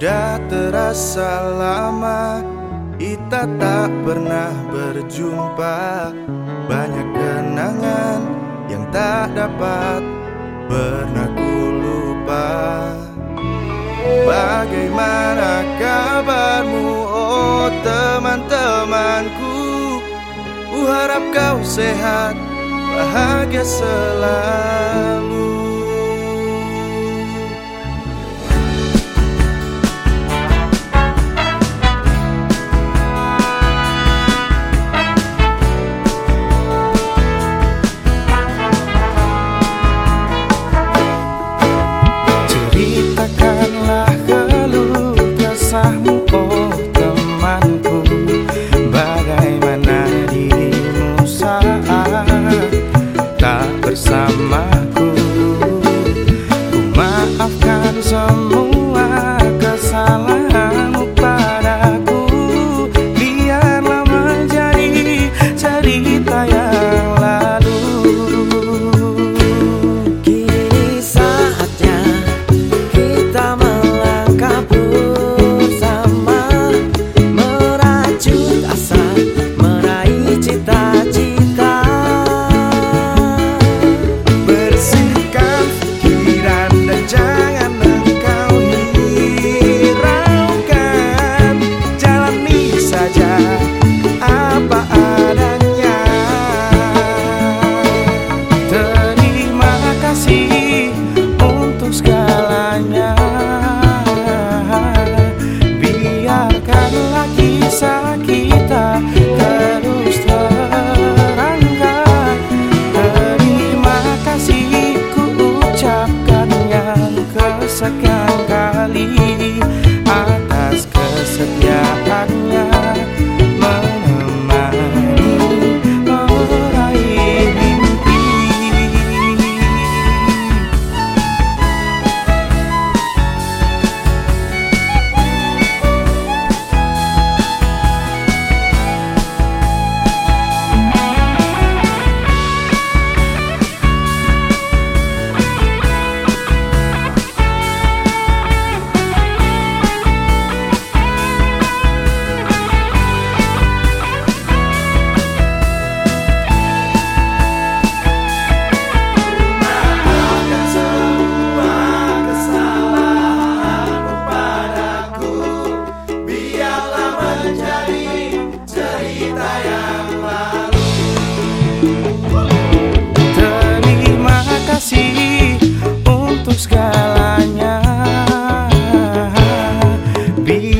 Sudah terasa lama kita tak pernah berjumpa. Banyak kenangan yang tak dapat pernah ku lupa. Bagaimana kabarmu oh teman-temanku? Ku kau sehat bahagia selalu kisah kita terus be